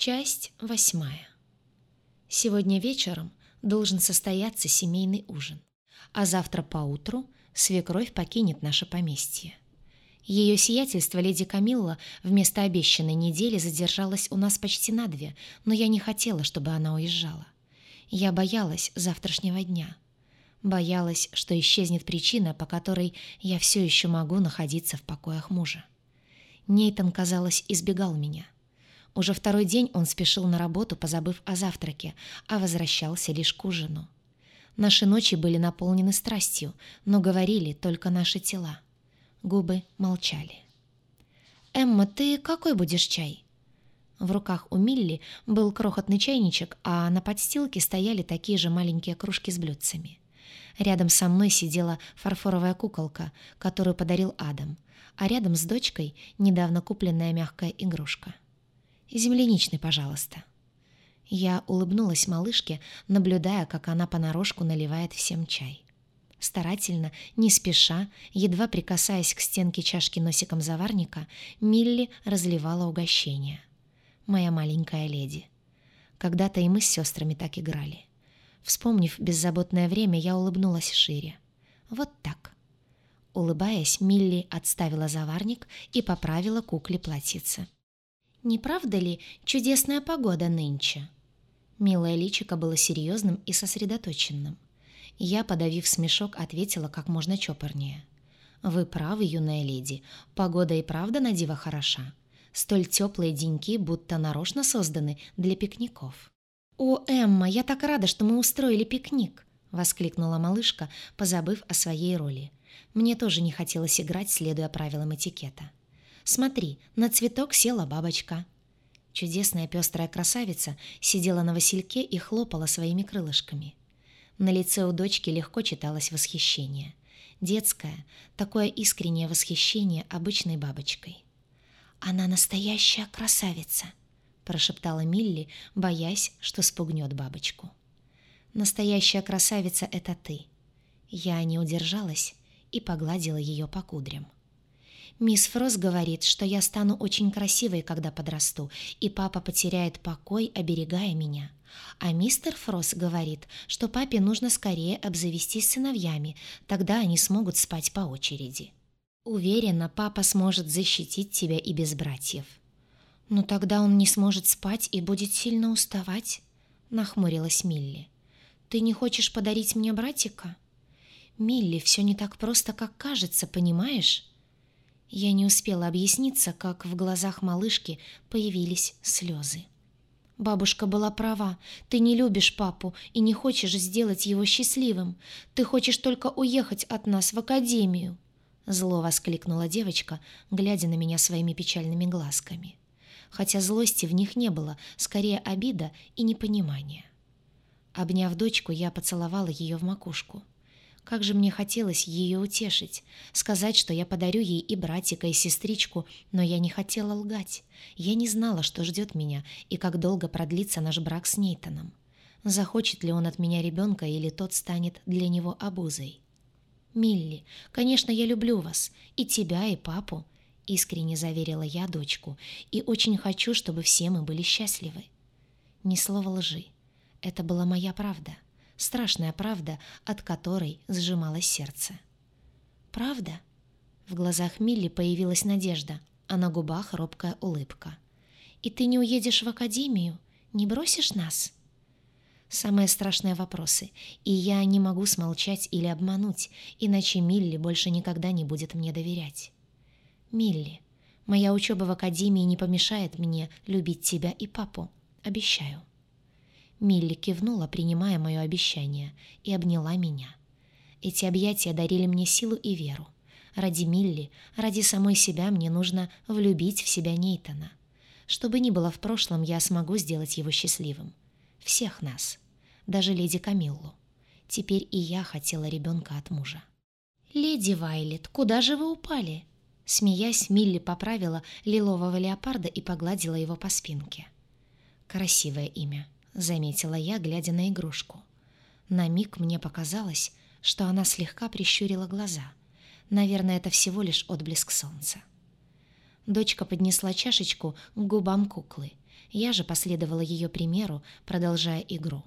Часть восьмая. Сегодня вечером должен состояться семейный ужин, а завтра поутру свекровь покинет наше поместье. Ее сиятельство леди Камилла вместо обещанной недели задержалась у нас почти на две, но я не хотела, чтобы она уезжала. Я боялась завтрашнего дня. Боялась, что исчезнет причина, по которой я все еще могу находиться в покоях мужа. Нейтан, казалось, избегал меня — уже второй день он спешил на работу, позабыв о завтраке, а возвращался лишь к ужину. Наши ночи были наполнены страстью, но говорили только наши тела. Губы молчали. «Эмма, ты какой будешь чай?» В руках у Милли был крохотный чайничек, а на подстилке стояли такие же маленькие кружки с блюдцами. Рядом со мной сидела фарфоровая куколка, которую подарил Адам, а рядом с дочкой недавно купленная мягкая игрушка. Земляничный, пожалуйста». Я улыбнулась малышке, наблюдая, как она понарошку наливает всем чай. Старательно, не спеша, едва прикасаясь к стенке чашки носиком заварника, Милли разливала угощение. «Моя маленькая леди». Когда-то и мы с сестрами так играли. Вспомнив беззаботное время, я улыбнулась шире. Вот так. Улыбаясь, Милли отставила заварник и поправила кукле платьице. Не правда ли чудесная погода нынче?» Милое личико было серьезным и сосредоточенным. Я, подавив смешок, ответила как можно чопорнее. «Вы правы, юная леди, погода и правда на диво хороша. Столь теплые деньки будто нарочно созданы для пикников». «О, Эмма, я так рада, что мы устроили пикник!» — воскликнула малышка, позабыв о своей роли. Мне тоже не хотелось играть, следуя правилам этикета. Смотри, на цветок села бабочка». Чудесная пестрая красавица сидела на васильке и хлопала своими крылышками. На лице у дочки легко читалось восхищение. Детское, такое искреннее восхищение обычной бабочкой. «Она настоящая красавица», — прошептала Милли, боясь, что спугнет бабочку. «Настоящая красавица — это ты». Я не удержалась и погладила ее по кудрям. Мисс Фрос говорит, что я стану очень красивой, когда подрасту, и папа потеряет покой, оберегая меня. А мистер Фрос говорит, что папе нужно скорее обзавестись сыновьями, тогда они смогут спать по очереди. Уверена, папа сможет защитить тебя и без братьев. Но тогда он не сможет спать и будет сильно уставать, нахмурилась Милли. Ты не хочешь подарить мне братика? Милли, все не так просто, как кажется, понимаешь? Я не успела объясниться, как в глазах малышки появились слезы. Бабушка была права. Ты не любишь папу и не хочешь сделать его счастливым. Ты хочешь только уехать от нас в академию. Зло воскликнула девочка, глядя на меня своими печальными глазками. Хотя злости в них не было, скорее обида и непонимание. Обняв дочку, я поцеловала ее в макушку. Как же мне хотелось ее утешить, сказать, что я подарю ей и братика, и сестричку, но я не хотела лгать. Я не знала, что ждет меня и как долго продлится наш брак с Нейтаном. Захочет ли он от меня ребенка или тот станет для него обузой? «Милли, конечно, я люблю вас, и тебя, и папу», — искренне заверила я дочку, «и очень хочу, чтобы все мы были счастливы». Ни слова лжи. Это была моя правда страшная правда, от которой сжималось сердце. «Правда?» В глазах Милли появилась надежда, а на губах робкая улыбка. «И ты не уедешь в академию? Не бросишь нас?» Самые страшные вопросы, и я не могу смолчать или обмануть, иначе Милли больше никогда не будет мне доверять. «Милли, моя учеба в академии не помешает мне любить тебя и папу, обещаю». Милли кивнула, принимая мое обещание, и обняла меня. Эти объятия дарили мне силу и веру. Ради Милли, ради самой себя мне нужно влюбить в себя Нейтана. Что бы ни было в прошлом, я смогу сделать его счастливым. Всех нас. Даже леди Камиллу. Теперь и я хотела ребенка от мужа. «Леди Вайлет, куда же вы упали?» Смеясь, Милли поправила лилового леопарда и погладила его по спинке. Красивое имя. — заметила я, глядя на игрушку. На миг мне показалось, что она слегка прищурила глаза. Наверное, это всего лишь отблеск солнца. Дочка поднесла чашечку к губам куклы. Я же последовала ее примеру, продолжая игру.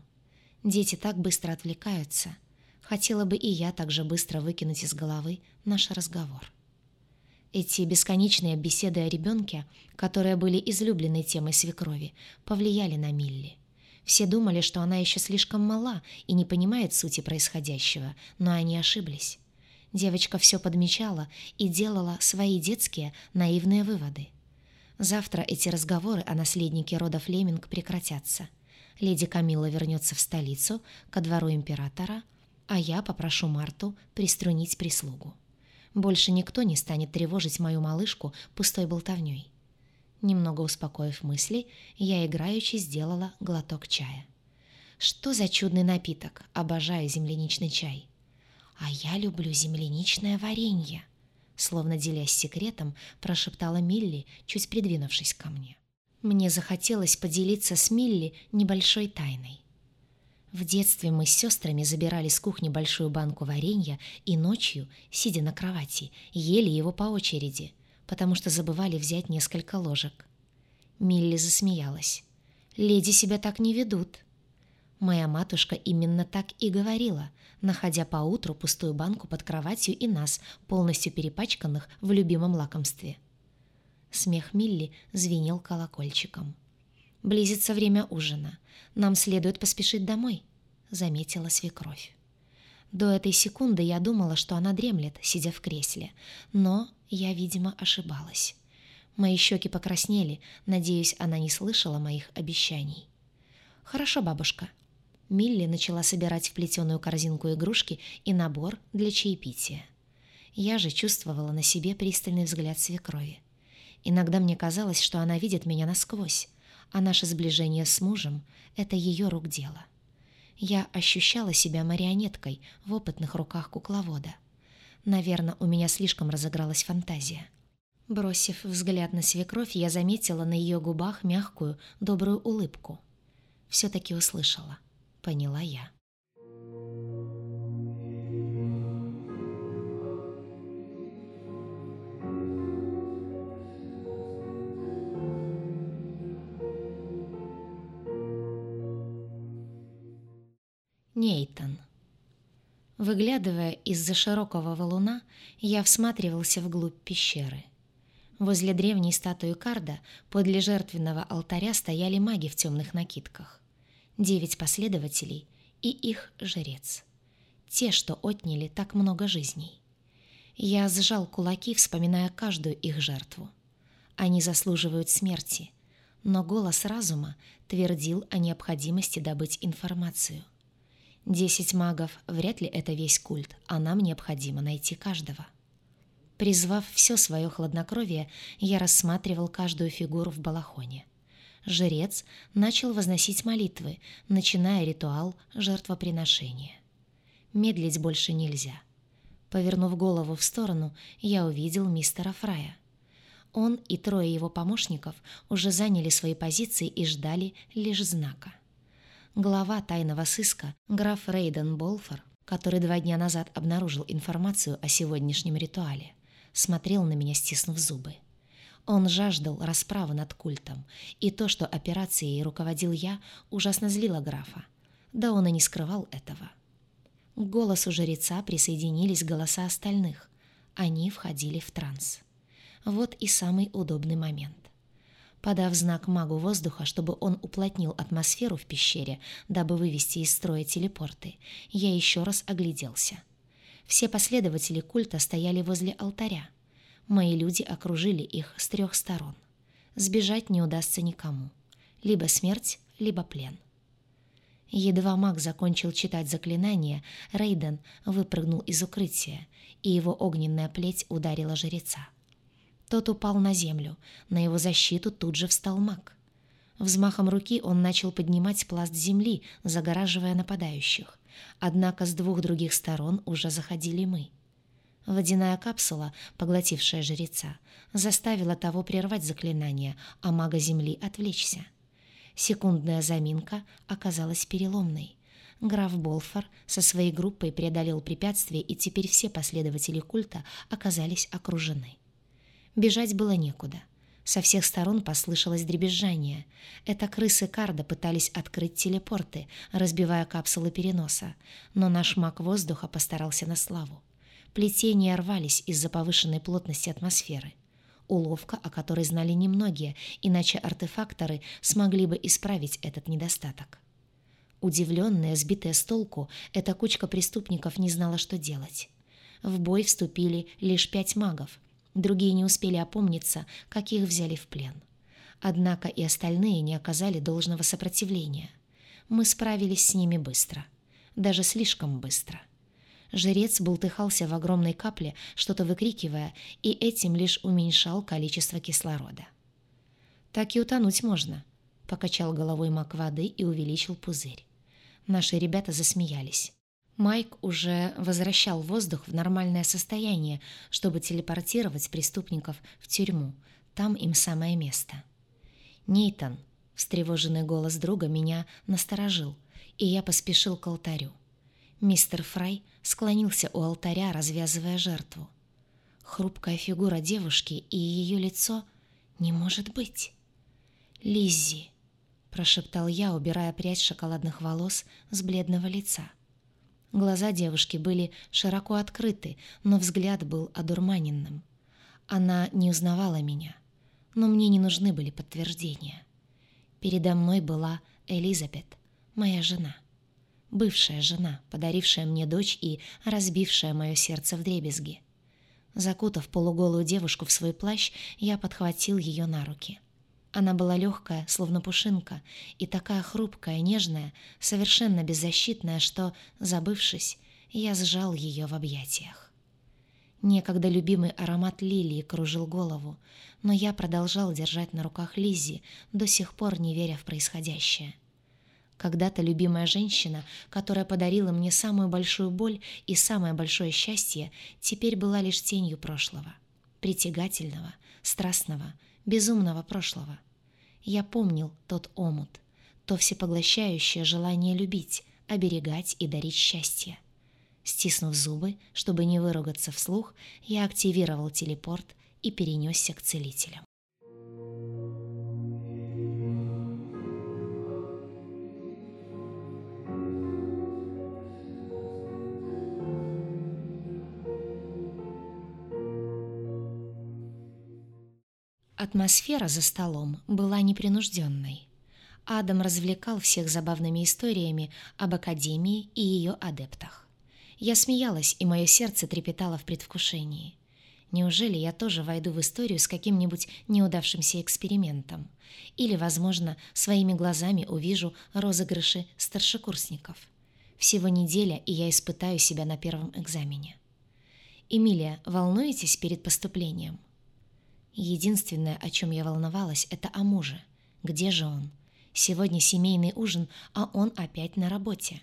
Дети так быстро отвлекаются. Хотела бы и я так же быстро выкинуть из головы наш разговор. Эти бесконечные беседы о ребенке, которые были излюбленной темой свекрови, повлияли на Милли. Все думали, что она еще слишком мала и не понимает сути происходящего, но они ошиблись. Девочка все подмечала и делала свои детские наивные выводы. Завтра эти разговоры о наследнике рода Флеминг прекратятся. Леди Камила вернется в столицу, ко двору императора, а я попрошу Марту приструнить прислугу. Больше никто не станет тревожить мою малышку пустой болтовней. Немного успокоив мысли, я играючи сделала глоток чая. Что за чудный напиток? Обожаю земляничный чай. А я люблю земляничное варенье. Словно делясь секретом, прошептала Милли, чуть придвинувшись ко мне. Мне захотелось поделиться с Милли небольшой тайной. В детстве мы с сестрами забирали с кухни большую банку варенья и ночью, сидя на кровати, ели его по очереди, потому что забывали взять несколько ложек. Милли засмеялась. «Леди себя так не ведут». Моя матушка именно так и говорила, находя поутру пустую банку под кроватью и нас, полностью перепачканных в любимом лакомстве. Смех Милли звенел колокольчиком. «Близится время ужина. Нам следует поспешить домой», — заметила свекровь. До этой секунды я думала, что она дремлет, сидя в кресле, но я, видимо, ошибалась. Мои щеки покраснели, надеюсь, она не слышала моих обещаний. «Хорошо, бабушка». Милли начала собирать в плетеную корзинку игрушки и набор для чаепития. Я же чувствовала на себе пристальный взгляд свекрови. Иногда мне казалось, что она видит меня насквозь, а наше сближение с мужем — это ее рук дело. Я ощущала себя марионеткой в опытных руках кукловода. Наверное, у меня слишком разыгралась фантазия. Бросив взгляд на свекровь, я заметила на ее губах мягкую, добрую улыбку. Все-таки услышала. Поняла я. Выглядывая из-за широкого валуна, я всматривался вглубь пещеры. Возле древней статуи Карда подле жертвенного алтаря стояли маги в темных накидках. Девять последователей и их жрец. Те, что отняли так много жизней. Я сжал кулаки, вспоминая каждую их жертву. Они заслуживают смерти, но голос разума твердил о необходимости добыть информацию. Десять магов — вряд ли это весь культ, а нам необходимо найти каждого. Призвав все свое хладнокровие, я рассматривал каждую фигуру в балахоне. Жрец начал возносить молитвы, начиная ритуал жертвоприношения. Медлить больше нельзя. Повернув голову в сторону, я увидел мистера Фрая. Он и трое его помощников уже заняли свои позиции и ждали лишь знака. Глава тайного сыска, граф Рейден Болфор, который два дня назад обнаружил информацию о сегодняшнем ритуале, смотрел на меня, стиснув зубы. Он жаждал расправы над культом, и то, что операцией руководил я, ужасно злило графа. Да он и не скрывал этого. К голосу жреца присоединились голоса остальных. Они входили в транс. Вот и самый удобный момент. Подав знак магу воздуха, чтобы он уплотнил атмосферу в пещере, дабы вывести из строя телепорты, я еще раз огляделся. Все последователи культа стояли возле алтаря. Мои люди окружили их с трех сторон. Сбежать не удастся никому. Либо смерть, либо плен. Едва маг закончил читать заклинание, Рейден выпрыгнул из укрытия, и его огненная плеть ударила жреца. Тот упал на землю. На его защиту тут же встал маг. Взмахом руки он начал поднимать пласт земли, загораживая нападающих. Однако с двух других сторон уже заходили мы. Водяная капсула, поглотившая жреца, заставила того прервать заклинание, а мага земли отвлечься. Секундная заминка оказалась переломной. Граф Болфор со своей группой преодолел препятствие, и теперь все последователи культа оказались окружены. Бежать было некуда. Со всех сторон послышалось дребезжание. Это крысы Карда пытались открыть телепорты, разбивая капсулы переноса, но наш маг воздуха постарался на славу. Плетения рвались из-за повышенной плотности атмосферы. Уловка, о которой знали немногие, иначе артефакторы смогли бы исправить этот недостаток. Удивленная, сбитая с толку, эта кучка преступников не знала, что делать. В бой вступили лишь пять магов. Другие не успели опомниться, как их взяли в плен. Однако и остальные не оказали должного сопротивления. Мы справились с ними быстро. Даже слишком быстро. Жрец бултыхался в огромной капле, что-то выкрикивая, и этим лишь уменьшал количество кислорода. «Так и утонуть можно», — покачал головой мак воды и увеличил пузырь. Наши ребята засмеялись. Майк уже возвращал воздух в нормальное состояние, чтобы телепортировать преступников в тюрьму. Там им самое место. «Нейтан», — встревоженный голос друга меня насторожил, и я поспешил к алтарю. Мистер Фрай склонился у алтаря, развязывая жертву. Хрупкая фигура девушки и ее лицо не может быть. «Лиззи», — прошептал я, убирая прядь шоколадных волос с бледного лица. — Глаза девушки были широко открыты, но взгляд был одурманенным. Она не узнавала меня, но мне не нужны были подтверждения. Передо мной была Элизабет, моя жена. Бывшая жена, подарившая мне дочь и разбившая мое сердце в дребезги. Закутав полуголую девушку в свой плащ, я подхватил ее на руки. Она была легкая, словно пушинка, и такая хрупкая, нежная, совершенно беззащитная, что, забывшись, я сжал ее в объятиях. Некогда любимый аромат лилии кружил голову, но я продолжал держать на руках Лиззи, до сих пор не веря в происходящее. Когда-то любимая женщина, которая подарила мне самую большую боль и самое большое счастье, теперь была лишь тенью прошлого. Притягательного, страстного, безумного прошлого. Я помнил тот омут, то всепоглощающее желание любить, оберегать и дарить счастье. Стиснув зубы, чтобы не выругаться вслух, я активировал телепорт и перенесся к целителям. Атмосфера за столом была непринужденной. Адам развлекал всех забавными историями об Академии и ее адептах. Я смеялась, и мое сердце трепетало в предвкушении. Неужели я тоже войду в историю с каким-нибудь неудавшимся экспериментом? Или, возможно, своими глазами увижу розыгрыши старшекурсников? Всего неделя, и я испытаю себя на первом экзамене. «Эмилия, волнуетесь перед поступлением?» Единственное, о чем я волновалась, это о муже. Где же он? Сегодня семейный ужин, а он опять на работе.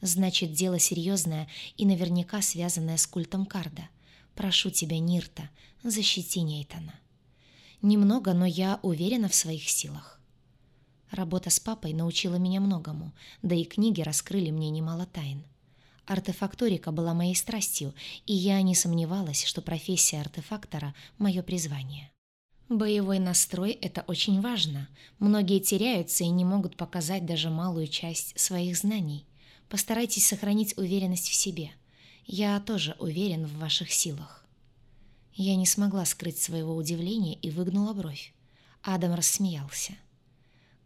Значит, дело серьезное и наверняка связанное с культом Карда. Прошу тебя, Нирта, защити Нейтана. Немного, но я уверена в своих силах. Работа с папой научила меня многому, да и книги раскрыли мне немало тайн. Артефакторика была моей страстью, и я не сомневалась, что профессия артефактора — мое призвание. Боевой настрой — это очень важно. Многие теряются и не могут показать даже малую часть своих знаний. Постарайтесь сохранить уверенность в себе. Я тоже уверен в ваших силах. Я не смогла скрыть своего удивления и выгнула бровь. Адам рассмеялся.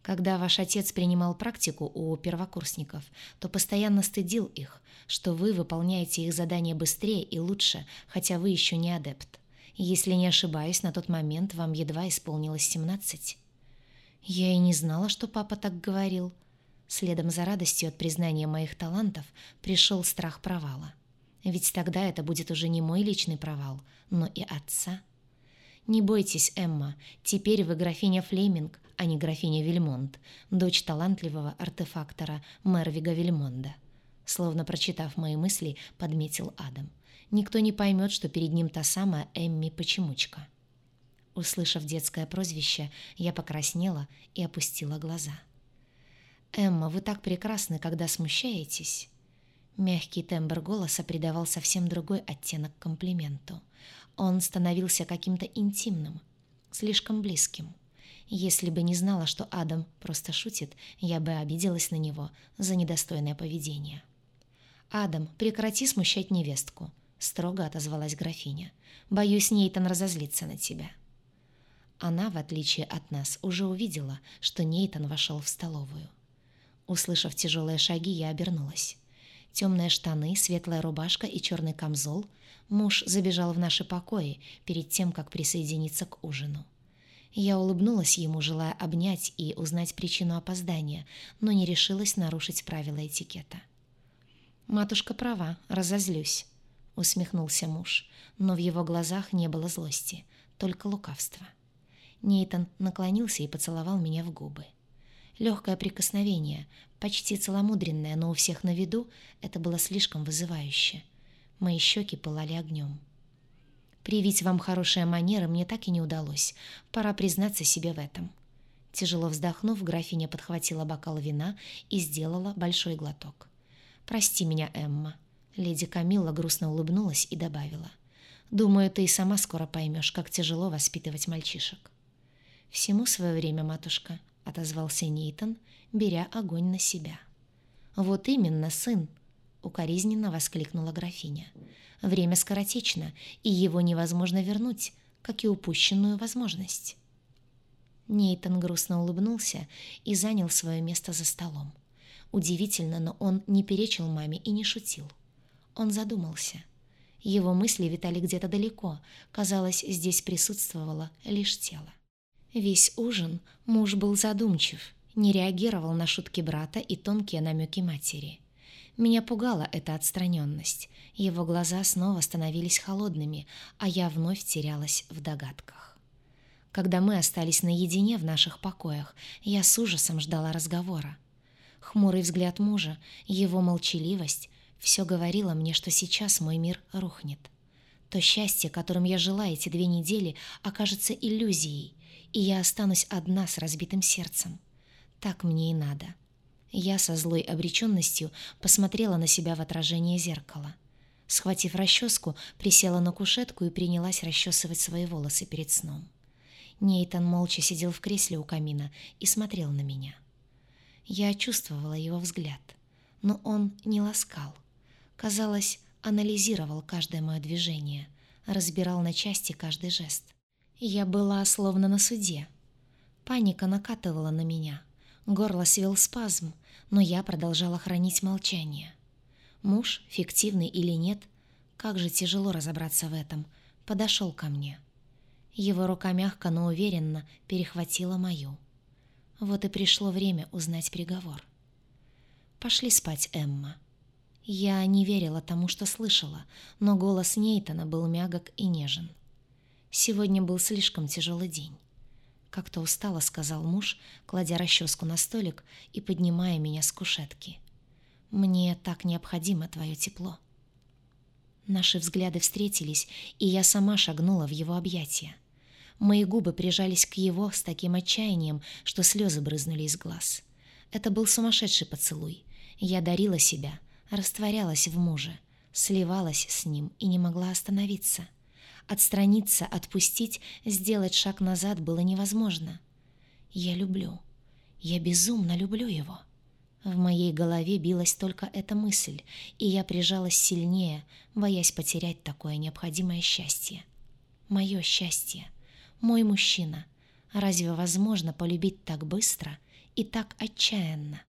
Когда ваш отец принимал практику у первокурсников, то постоянно стыдил их, что вы выполняете их задания быстрее и лучше, хотя вы еще не адепт. Если не ошибаюсь, на тот момент вам едва исполнилось 17. Я и не знала, что папа так говорил. Следом за радостью от признания моих талантов пришел страх провала. Ведь тогда это будет уже не мой личный провал, но и отца. Не бойтесь, Эмма, теперь вы графиня Флеминг, а не графиня Вильмонт, дочь талантливого артефактора Мервига Вильмонда. Словно прочитав мои мысли, подметил Адам. Никто не поймет, что перед ним та самая Эмми Почемучка. Услышав детское прозвище, я покраснела и опустила глаза. «Эмма, вы так прекрасны, когда смущаетесь». Мягкий тембр голоса придавал совсем другой оттенок комплименту. Он становился каким-то интимным. слишком близким. Если бы не знала, что Адам просто шутит, я бы обиделась на него за недостойное поведение. «Адам, прекрати смущать невестку», — строго отозвалась графиня. «Боюсь, Нейтан разозлится на тебя». Она, в отличие от нас, уже увидела, что Нейтан вошел в столовую. Услышав тяжелые шаги, я обернулась. Темные штаны, светлая рубашка и черный камзол. Муж забежал в наши покои перед тем, как присоединиться к ужину. Я улыбнулась ему, желая обнять и узнать причину опоздания, но не решилась нарушить правила этикета. «Матушка права, разозлюсь», — усмехнулся муж, но в его глазах не было злости, только лукавство. Нейтан наклонился и поцеловал меня в губы. Легкое прикосновение, почти целомудренное, но у всех на виду, это было слишком вызывающе. Мои щеки пылали огнем. Привить вам хорошие манеры мне так и не удалось. Пора признаться себе в этом. Тяжело вздохнув, графиня подхватила бокал вина и сделала большой глоток. «Прости меня, Эмма». Леди Камилла грустно улыбнулась и добавила. «Думаю, ты и сама скоро поймешь, как тяжело воспитывать мальчишек». «Всему свое время, матушка», — отозвался Нейтон, беря огонь на себя. «Вот именно, сын!» — укоризненно воскликнула графиня. «Время скоротечно, и его невозможно вернуть, как и упущенную возможность». Нейтон грустно улыбнулся и занял свое место за столом. Удивительно, но он не перечил маме и не шутил. Он задумался. Его мысли витали где-то далеко, казалось, здесь присутствовало лишь тело. Весь ужин муж был задумчив, не реагировал на шутки брата и тонкие намеки матери. Меня пугала эта отстраненность. Его глаза снова становились холодными, а я вновь терялась в догадках. Когда мы остались наедине в наших покоях, я с ужасом ждала разговора. Хмурый взгляд мужа, его молчаливость — все говорило мне, что сейчас мой мир рухнет. То счастье, которым я жила эти две недели, окажется иллюзией, и я останусь одна с разбитым сердцем. Так мне и надо. Я со злой обреченностью посмотрела на себя в отражение зеркала. Схватив расческу, присела на кушетку и принялась расчесывать свои волосы перед сном. Нейтан молча сидел в кресле у камина и смотрел на меня. Я чувствовала его взгляд, но он не ласкал. Казалось, анализировал каждое мое движение, разбирал на части каждый жест. Я была словно на суде. Паника накатывала на меня. Горло свел спазм, но я продолжала хранить молчание. Муж, фиктивный или нет, как же тяжело разобраться в этом, подошел ко мне. Его рука мягко, но уверенно перехватила мою. Вот и пришло время узнать приговор. «Пошли спать, Эмма». Я не верила тому, что слышала, но голос Нейтана был мягок и нежен. Сегодня был слишком тяжелый день. Как-то устало сказал муж, кладя расческу на столик и поднимая меня с кушетки. «Мне так необходимо твое тепло». Наши взгляды встретились, и я сама шагнула в его объятия. Мои губы прижались к его с таким отчаянием, что слезы брызнули из глаз. Это был сумасшедший поцелуй. Я дарила себя, растворялась в муже, сливалась с ним и не могла остановиться. — Отстраниться, отпустить, сделать шаг назад было невозможно. Я люблю. Я безумно люблю его. В моей голове билась только эта мысль, и я прижалась сильнее, боясь потерять такое необходимое счастье. Мое счастье. Мой мужчина. Разве возможно полюбить так быстро и так отчаянно?